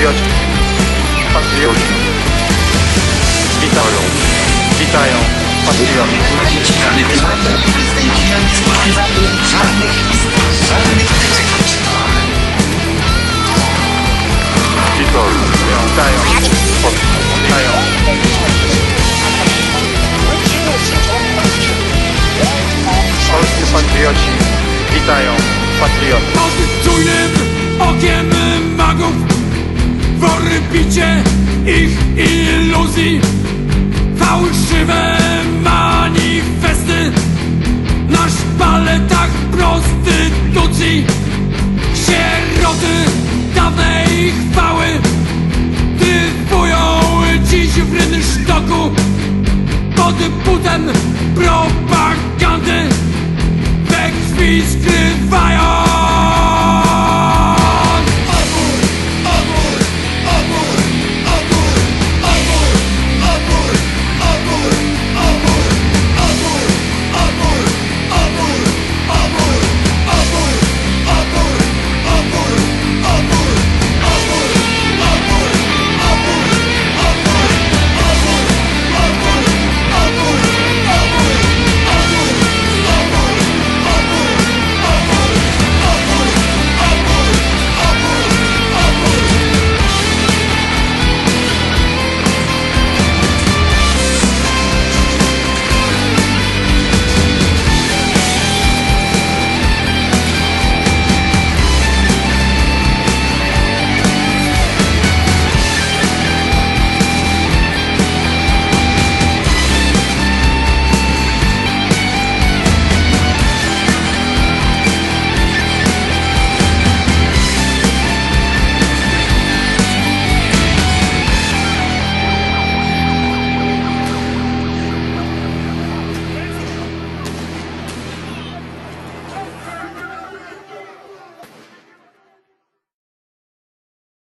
Patrioci, patrioci. Witają, witają, patrioci. Witają, witają. Polscy patrioci, witają, patrioci. W orbicie ich iluzji Fałszywe